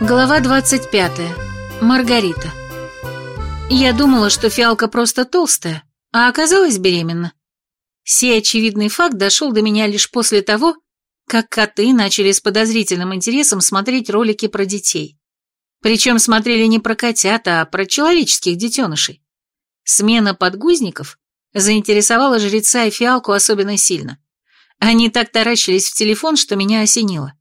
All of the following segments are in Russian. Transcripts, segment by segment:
Глава 25. Маргарита. Я думала, что фиалка просто толстая, а оказалась беременна. Сей очевидный факт дошел до меня лишь после того, как коты начали с подозрительным интересом смотреть ролики про детей. Причем смотрели не про котят, а про человеческих детенышей. Смена подгузников заинтересовала жреца и фиалку особенно сильно. Они так таращились в телефон, что меня осенило.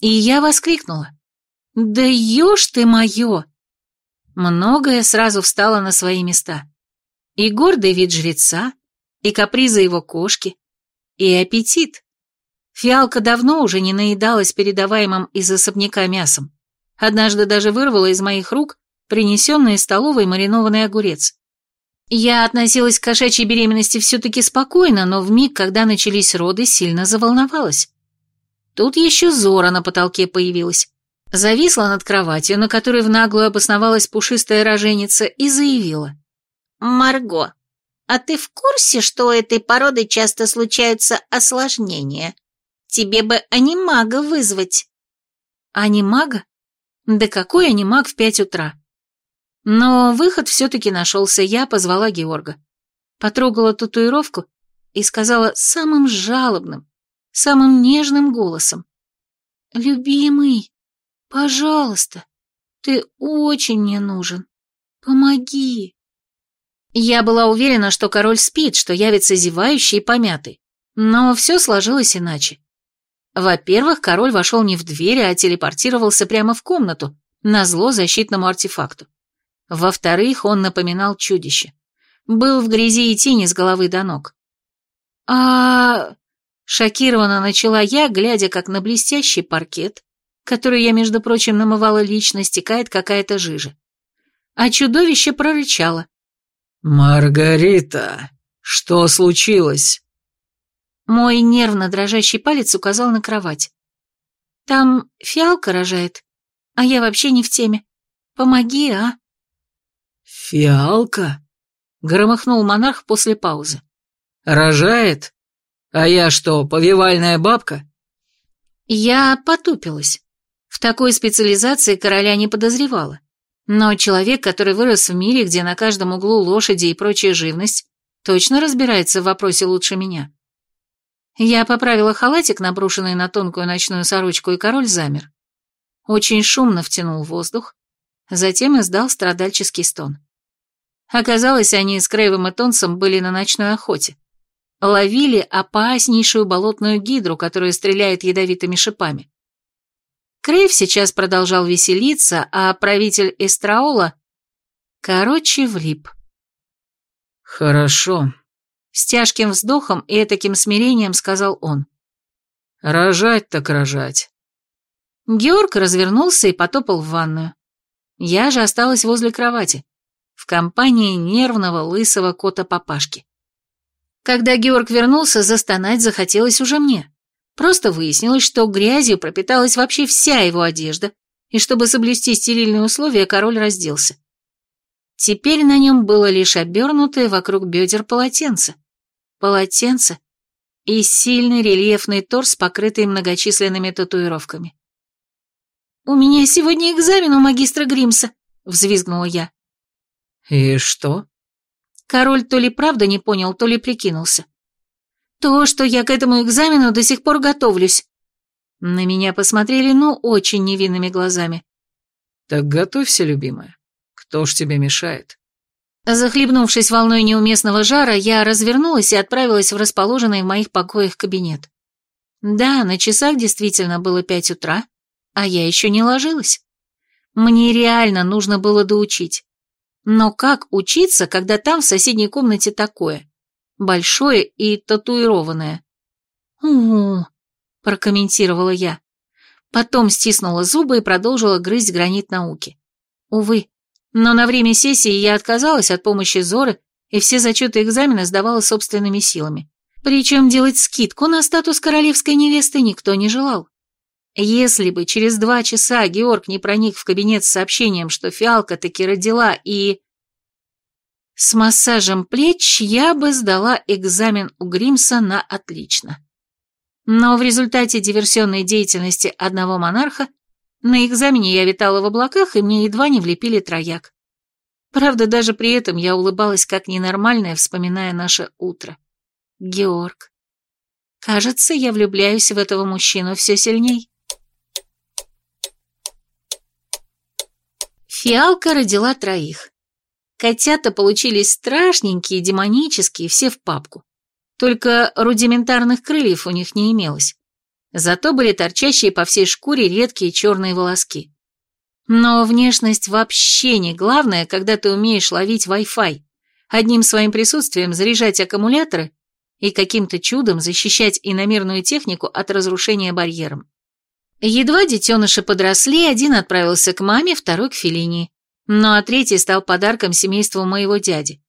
И я воскликнула. «Да ешь ты мое!» Многое сразу встало на свои места. И гордый вид жреца, и капризы его кошки, и аппетит. Фиалка давно уже не наедалась передаваемым из особняка мясом. Однажды даже вырвала из моих рук принесенный из столовой маринованный огурец. Я относилась к кошачьей беременности все-таки спокойно, но в миг, когда начались роды, сильно заволновалась. Тут еще Зора на потолке появилась. Зависла над кроватью, на которой в наглую обосновалась пушистая роженица, и заявила. «Марго, а ты в курсе, что у этой породы часто случаются осложнения? Тебе бы анимага вызвать». «Анимага? Да какой анимаг в пять утра?» Но выход все-таки нашелся, я позвала Георга. Потрогала татуировку и сказала самым жалобным, самым нежным голосом. «Любимый, пожалуйста, ты очень мне нужен. Помоги». Я была уверена, что король спит, что явится зевающий и помятый. Но все сложилось иначе. Во-первых, король вошел не в дверь, а телепортировался прямо в комнату, на зло защитному артефакту. Во-вторых, он напоминал чудище. Был в грязи и тени с головы до ног. а Шокированно начала я, глядя, как на блестящий паркет, который я, между прочим, намывала лично, стекает какая-то жижа. А чудовище прорычало. «Маргарита, что случилось?» Мой нервно дрожащий палец указал на кровать. «Там фиалка рожает, а я вообще не в теме. Помоги, а?» «Фиалка?» — громыхнул монарх после паузы. «Рожает? А я что, повивальная бабка?» Я потупилась. В такой специализации короля не подозревала. Но человек, который вырос в мире, где на каждом углу лошади и прочая живность, точно разбирается в вопросе лучше меня. Я поправила халатик, наброшенный на тонкую ночную сорочку, и король замер. Очень шумно втянул воздух, затем издал страдальческий стон. Оказалось, они с Крейвом и Тонсом были на ночной охоте. Ловили опаснейшую болотную гидру, которая стреляет ядовитыми шипами. Крейв сейчас продолжал веселиться, а правитель Эстраула, короче, влип. «Хорошо», — с тяжким вздохом и таким смирением сказал он. «Рожать так рожать». Георг развернулся и потопал в ванную. Я же осталась возле кровати, в компании нервного лысого кота-папашки. Когда Георг вернулся, застонать захотелось уже мне. Просто выяснилось, что грязью пропиталась вообще вся его одежда, и чтобы соблюсти стерильные условия, король разделся. Теперь на нем было лишь обернутое вокруг бедер полотенце. Полотенце и сильный рельефный торс, покрытый многочисленными татуировками. «У меня сегодня экзамен у магистра Гримса», — взвизгнула я. «И что?» Король то ли правда не понял, то ли прикинулся. То, что я к этому экзамену до сих пор готовлюсь. На меня посмотрели, ну, очень невинными глазами. Так готовься, любимая. Кто ж тебе мешает? Захлебнувшись волной неуместного жара, я развернулась и отправилась в расположенный в моих покоях кабинет. Да, на часах действительно было пять утра, а я еще не ложилась. Мне реально нужно было доучить. Но как учиться, когда там в соседней комнате такое? Большое и татуированное. «Угу», — прокомментировала я. Потом стиснула зубы и продолжила грызть гранит науки. Увы, но на время сессии я отказалась от помощи Зоры и все зачеты экзамена сдавала собственными силами. Причем делать скидку на статус королевской невесты никто не желал. Если бы через два часа Георг не проник в кабинет с сообщением, что фиалка таки родила и... С массажем плеч я бы сдала экзамен у Гримса на отлично. Но в результате диверсионной деятельности одного монарха На экзамене я витала в облаках, и мне едва не влепили трояк. Правда, даже при этом я улыбалась как ненормальная, вспоминая наше утро. Георг. Кажется, я влюбляюсь в этого мужчину все сильней. Фиалка родила троих. Котята получились страшненькие, демонические, все в папку. Только рудиментарных крыльев у них не имелось. Зато были торчащие по всей шкуре редкие черные волоски. Но внешность вообще не главное, когда ты умеешь ловить Wi-Fi, одним своим присутствием заряжать аккумуляторы и каким-то чудом защищать иномерную технику от разрушения барьером. Едва детеныши подросли, один отправился к маме, второй к Феллини. Ну а третий стал подарком семейству моего дяди.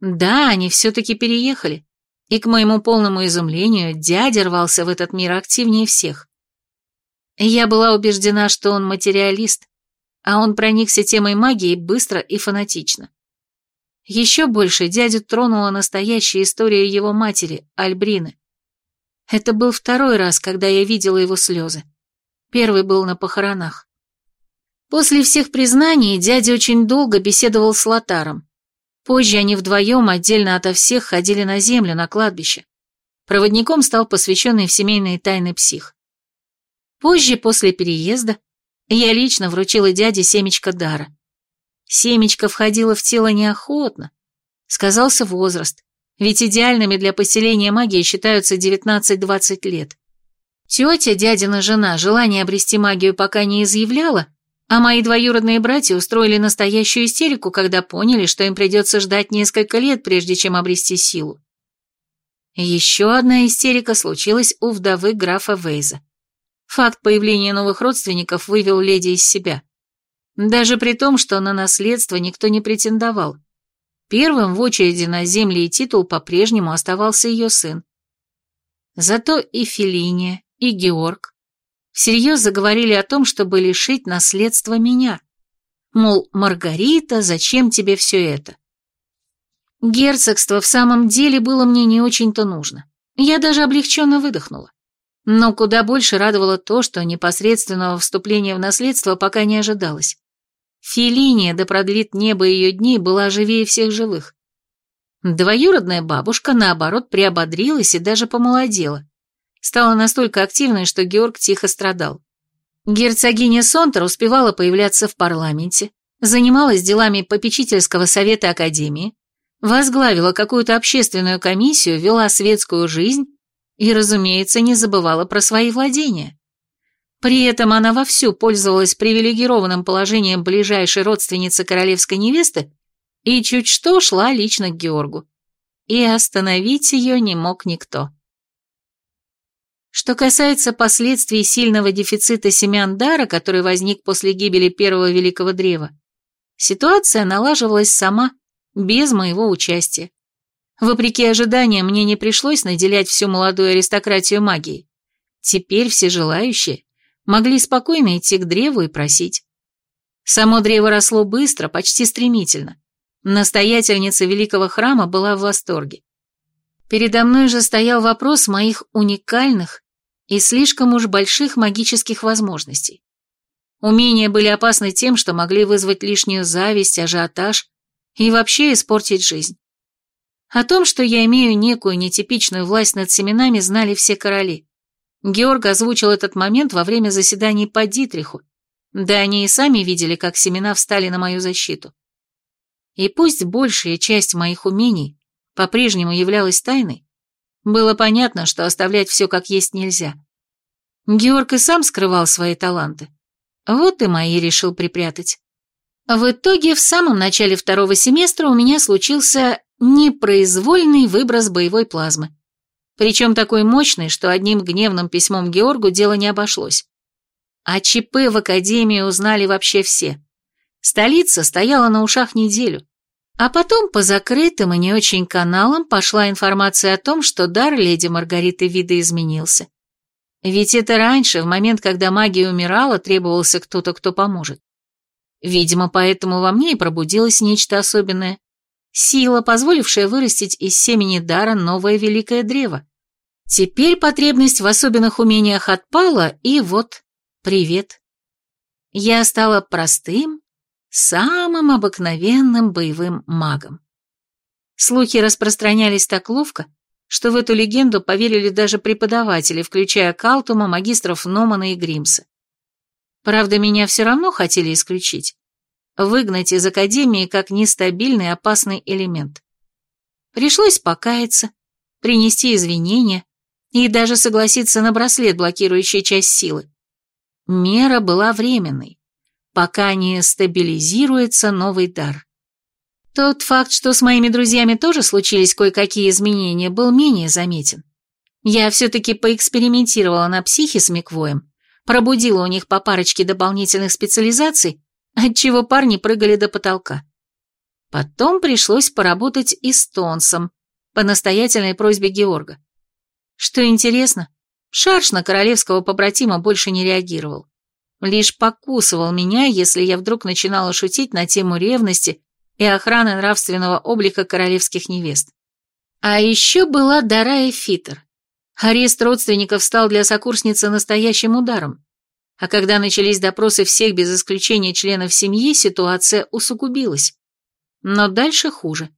Да, они все-таки переехали. И к моему полному изумлению, дядя рвался в этот мир активнее всех. Я была убеждена, что он материалист, а он проникся темой магии быстро и фанатично. Еще больше дядю тронула настоящая история его матери, Альбрины. Это был второй раз, когда я видела его слезы. Первый был на похоронах. После всех признаний дядя очень долго беседовал с Лотаром, Позже они вдвоем отдельно ото всех ходили на землю, на кладбище. Проводником стал посвященный в семейные тайны псих. Позже, после переезда, я лично вручила дяде семечко дара. Семечко входило в тело неохотно. Сказался возраст, ведь идеальными для поселения магии считаются 19-20 лет. Тетя, дядина жена, желание обрести магию пока не изъявляла, а мои двоюродные братья устроили настоящую истерику, когда поняли, что им придется ждать несколько лет, прежде чем обрести силу. Еще одна истерика случилась у вдовы графа Вейза. Факт появления новых родственников вывел леди из себя. Даже при том, что на наследство никто не претендовал. Первым в очереди на земли и титул по-прежнему оставался ее сын. Зато и Фелиния, и Георг, всерьез заговорили о том, чтобы лишить наследства меня. Мол, Маргарита, зачем тебе все это? Герцогство в самом деле было мне не очень-то нужно. Я даже облегченно выдохнула. Но куда больше радовало то, что непосредственного вступления в наследство пока не ожидалось. Филиния, да продлит небо ее дней, была живее всех живых. Двоюродная бабушка, наоборот, приободрилась и даже помолодела стала настолько активной, что Георг тихо страдал. Герцогиня Сонтер успевала появляться в парламенте, занималась делами попечительского совета Академии, возглавила какую-то общественную комиссию, вела светскую жизнь и, разумеется, не забывала про свои владения. При этом она вовсю пользовалась привилегированным положением ближайшей родственницы королевской невесты и чуть что шла лично к Георгу. И остановить ее не мог никто. Что касается последствий сильного дефицита семян дара, который возник после гибели первого великого древа, ситуация налаживалась сама, без моего участия. Вопреки ожиданиям, мне не пришлось наделять всю молодую аристократию магией. Теперь все желающие могли спокойно идти к древу и просить. Само древо росло быстро, почти стремительно. Настоятельница великого храма была в восторге. Передо мной же стоял вопрос моих уникальных и слишком уж больших магических возможностей. Умения были опасны тем, что могли вызвать лишнюю зависть, ажиотаж и вообще испортить жизнь. О том, что я имею некую нетипичную власть над семенами, знали все короли. Георг озвучил этот момент во время заседаний по Дитриху, да они и сами видели, как семена встали на мою защиту. И пусть большая часть моих умений по-прежнему являлась тайной, было понятно, что оставлять все как есть нельзя. Георг и сам скрывал свои таланты. Вот и мои решил припрятать. В итоге, в самом начале второго семестра у меня случился непроизвольный выброс боевой плазмы. Причем такой мощный, что одним гневным письмом Георгу дело не обошлось. А ЧП в Академии узнали вообще все. Столица стояла на ушах неделю. А потом по закрытым и не очень каналам пошла информация о том, что дар леди Маргариты видоизменился. Ведь это раньше, в момент, когда магия умирала, требовался кто-то, кто поможет. Видимо, поэтому во мне и пробудилось нечто особенное. Сила, позволившая вырастить из семени дара новое великое древо. Теперь потребность в особенных умениях отпала, и вот, привет. Я стала простым, самым обыкновенным боевым магом. Слухи распространялись так ловко, что в эту легенду поверили даже преподаватели, включая Калтума, магистров Номана и Гримса. Правда, меня все равно хотели исключить, выгнать из Академии как нестабильный опасный элемент. Пришлось покаяться, принести извинения и даже согласиться на браслет, блокирующий часть силы. Мера была временной, пока не стабилизируется новый дар. Тот факт, что с моими друзьями тоже случились кое-какие изменения, был менее заметен. Я все-таки поэкспериментировала на психе с Миквоем, пробудила у них по парочке дополнительных специализаций, отчего парни прыгали до потолка. Потом пришлось поработать и с Тонсом, по настоятельной просьбе Георга. Что интересно, Шарш на королевского побратима больше не реагировал. Лишь покусывал меня, если я вдруг начинала шутить на тему ревности и охраны нравственного облика королевских невест. А еще была Дарая Фитер. Арест родственников стал для сокурсницы настоящим ударом. А когда начались допросы всех без исключения членов семьи, ситуация усугубилась. Но дальше хуже.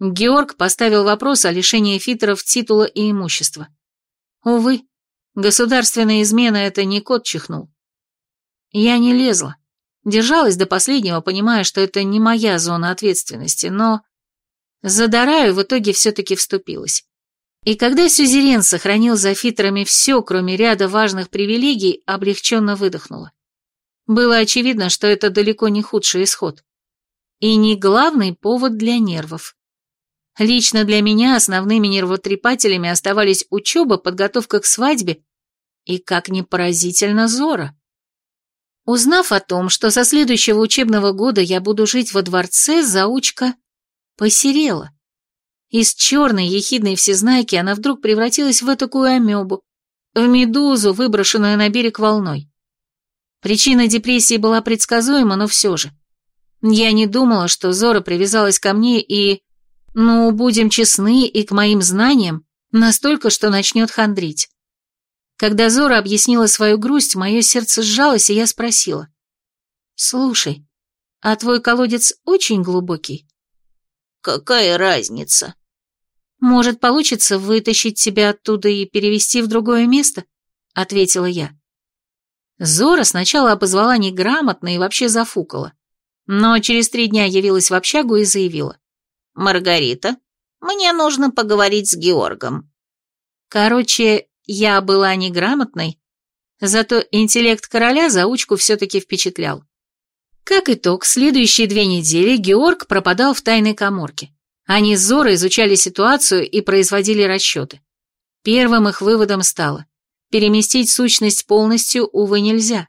Георг поставил вопрос о лишении фитеров титула и имущества. Увы, государственная измена — это не кот чихнул. Я не лезла. Держалась до последнего, понимая, что это не моя зона ответственности, но... За Дараю в итоге все-таки вступилась. И когда Сюзерен сохранил за фитерами все, кроме ряда важных привилегий, облегченно выдохнула. Было очевидно, что это далеко не худший исход. И не главный повод для нервов. Лично для меня основными нервотрепателями оставались учеба, подготовка к свадьбе и, как ни поразительно, Зора. Узнав о том, что со следующего учебного года я буду жить во дворце, заучка посерела. Из черной ехидной всезнайки она вдруг превратилась в такую амебу, в медузу, выброшенную на берег волной. Причина депрессии была предсказуема, но все же. Я не думала, что Зора привязалась ко мне и, ну, будем честны, и к моим знаниям, настолько, что начнет хандрить. Когда Зора объяснила свою грусть, мое сердце сжалось, и я спросила. «Слушай, а твой колодец очень глубокий?» «Какая разница?» «Может, получится вытащить тебя оттуда и перевести в другое место?» — ответила я. Зора сначала обозвала неграмотно и вообще зафукала. Но через три дня явилась в общагу и заявила. «Маргарита, мне нужно поговорить с Георгом». Короче, я была неграмотной, зато интеллект короля заучку все-таки впечатлял. Как итог, следующие две недели Георг пропадал в тайной коморке. Они с Зорой изучали ситуацию и производили расчеты. Первым их выводом стало переместить сущность полностью, увы, нельзя.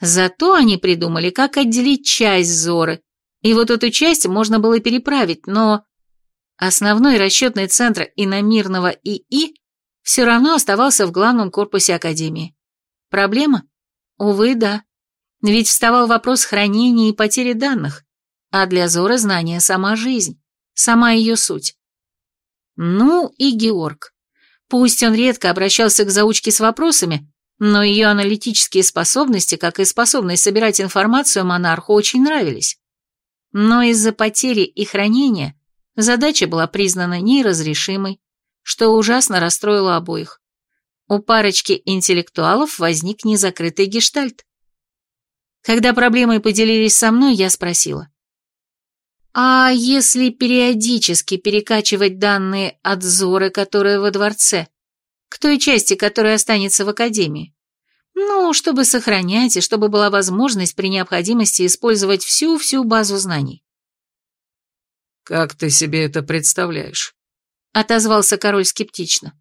Зато они придумали, как отделить часть Зоры, и вот эту часть можно было переправить, но основной расчетный центр иномирного ИИ все равно оставался в главном корпусе Академии. Проблема? Увы, да. Ведь вставал вопрос хранения и потери данных, а для Зоры знания сама жизнь, сама ее суть. Ну и Георг. Пусть он редко обращался к заучке с вопросами, но ее аналитические способности, как и способность собирать информацию монарху, очень нравились. Но из-за потери и хранения задача была признана неразрешимой, что ужасно расстроило обоих. У парочки интеллектуалов возник незакрытый гештальт. Когда проблемой поделились со мной, я спросила. А если периодически перекачивать данные от Зоры, которая во дворце, к той части, которая останется в Академии? Ну, чтобы сохранять и чтобы была возможность при необходимости использовать всю-всю базу знаний. «Как ты себе это представляешь?» — отозвался король скептично.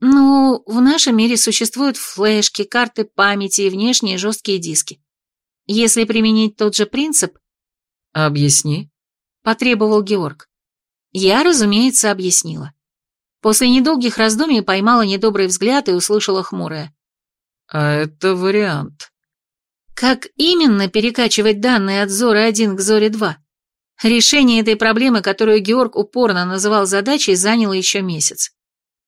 «Ну, в нашем мире существуют флешки, карты памяти и внешние жесткие диски. Если применить тот же принцип...» «Объясни», — потребовал Георг. Я, разумеется, объяснила. После недолгих раздумий поймала недобрый взгляд и услышала хмурое. «А это вариант». «Как именно перекачивать данные от Зоры-1 к Зоре-2?» Решение этой проблемы, которую Георг упорно называл задачей, заняло еще месяц.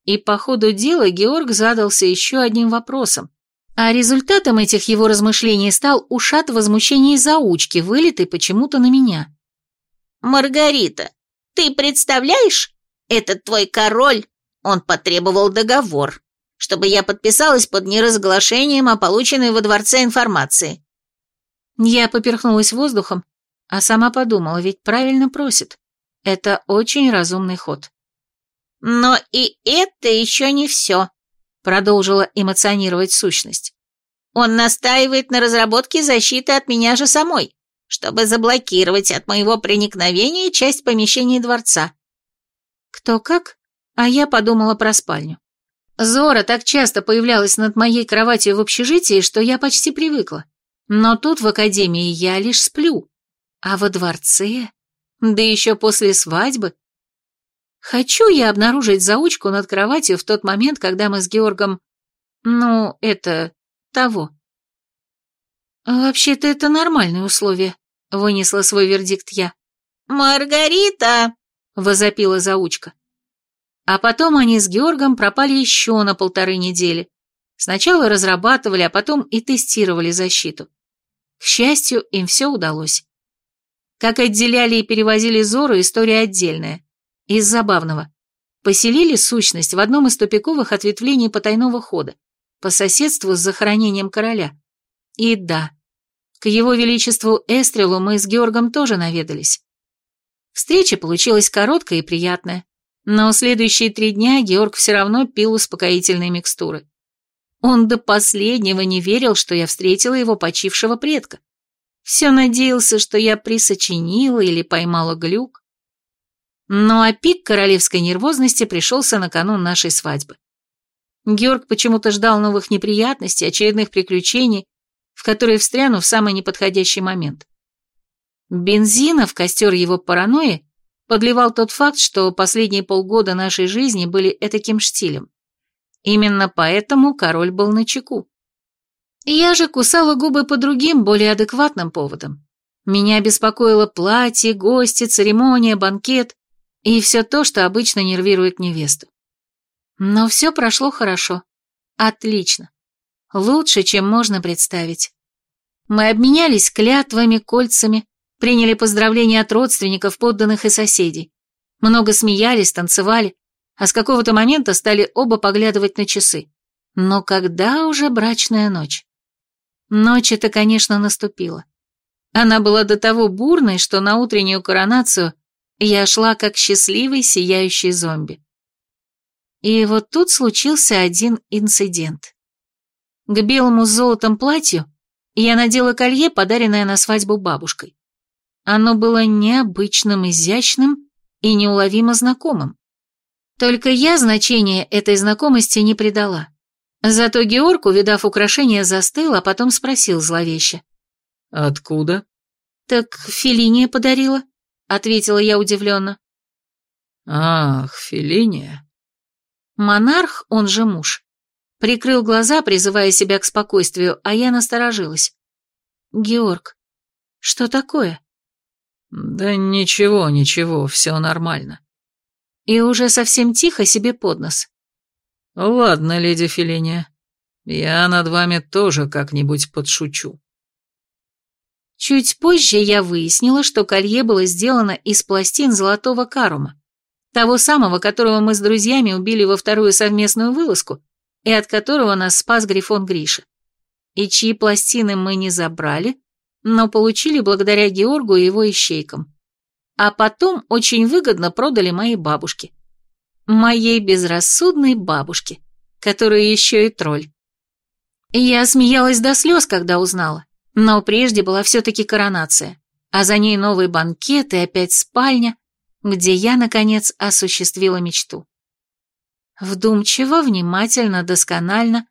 И по ходу дела Георг задался еще одним вопросом, А результатом этих его размышлений стал ушат возмущения заучки, вылитый почему-то на меня. «Маргарита, ты представляешь? Этот твой король, он потребовал договор, чтобы я подписалась под неразглашением о полученной во дворце информации». Я поперхнулась воздухом, а сама подумала, ведь правильно просит. Это очень разумный ход. «Но и это еще не все», — продолжила эмоционировать сущность. «Он настаивает на разработке защиты от меня же самой, чтобы заблокировать от моего проникновения часть помещений дворца». Кто как, а я подумала про спальню. Зора так часто появлялась над моей кроватью в общежитии, что я почти привыкла. Но тут в академии я лишь сплю. А во дворце? Да еще после свадьбы. Хочу я обнаружить заучку над кроватью в тот момент, когда мы с Георгом... Ну, это... того. Вообще-то это нормальные условия, вынесла свой вердикт я. «Маргарита!» — возопила заучка. А потом они с Георгом пропали еще на полторы недели. Сначала разрабатывали, а потом и тестировали защиту. К счастью, им все удалось. Как отделяли и перевозили Зору, история отдельная. Из забавного. Поселили сущность в одном из тупиковых ответвлений потайного хода, по соседству с захоронением короля. И да, к его величеству Эстрелу мы с Георгом тоже наведались. Встреча получилась короткая и приятная, но следующие три дня Георг все равно пил успокоительные микстуры. Он до последнего не верил, что я встретила его почившего предка. Все надеялся, что я присочинила или поймала глюк. Ну а пик королевской нервозности пришелся на канун нашей свадьбы. Георг почему-то ждал новых неприятностей, очередных приключений, в которые встряну в самый неподходящий момент. Бензина в костер его паранойи подливал тот факт, что последние полгода нашей жизни были этаким штилем. Именно поэтому король был на чеку. Я же кусала губы по другим, более адекватным поводам. Меня беспокоило платье, гости, церемония, банкет и все то, что обычно нервирует невесту. Но все прошло хорошо. Отлично. Лучше, чем можно представить. Мы обменялись клятвами, кольцами, приняли поздравления от родственников, подданных и соседей. Много смеялись, танцевали, а с какого-то момента стали оба поглядывать на часы. Но когда уже брачная ночь? Ночь эта, конечно, наступила. Она была до того бурной, что на утреннюю коронацию я шла как счастливый сияющий зомби. И вот тут случился один инцидент. К белому с золотом платью я надела колье, подаренное на свадьбу бабушкой. Оно было необычным, изящным и неуловимо знакомым. Только я значения этой знакомости не придала. Зато Георг, увидав украшение, застыл, а потом спросил зловеще. «Откуда?» «Так Фелиния подарила», — ответила я удивленно. «Ах, Фелиния». Монарх, он же муж, прикрыл глаза, призывая себя к спокойствию, а я насторожилась. «Георг, что такое?» «Да ничего, ничего, все нормально». И уже совсем тихо себе под нос. «Ладно, леди Фелиния, я над вами тоже как-нибудь подшучу». Чуть позже я выяснила, что колье было сделано из пластин золотого карума, того самого, которого мы с друзьями убили во вторую совместную вылазку и от которого нас спас Грифон Гриша, и чьи пластины мы не забрали, но получили благодаря Георгу и его ищейкам. А потом очень выгодно продали моей бабушке. Моей безрассудной бабушке, которая еще и тролль. Я смеялась до слез, когда узнала, но прежде была все-таки коронация, а за ней новый банкет и опять спальня, где я, наконец, осуществила мечту. Вдумчиво, внимательно, досконально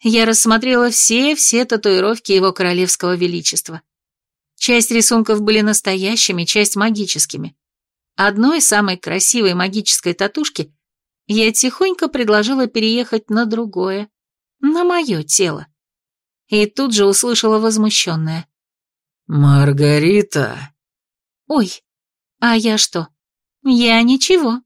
я рассмотрела все-все татуировки его королевского величества. Часть рисунков были настоящими, часть магическими. Одной самой красивой магической татушки я тихонько предложила переехать на другое, на мое тело. И тут же услышала возмущенное. «Маргарита!» «Ой, а я что? Я ничего».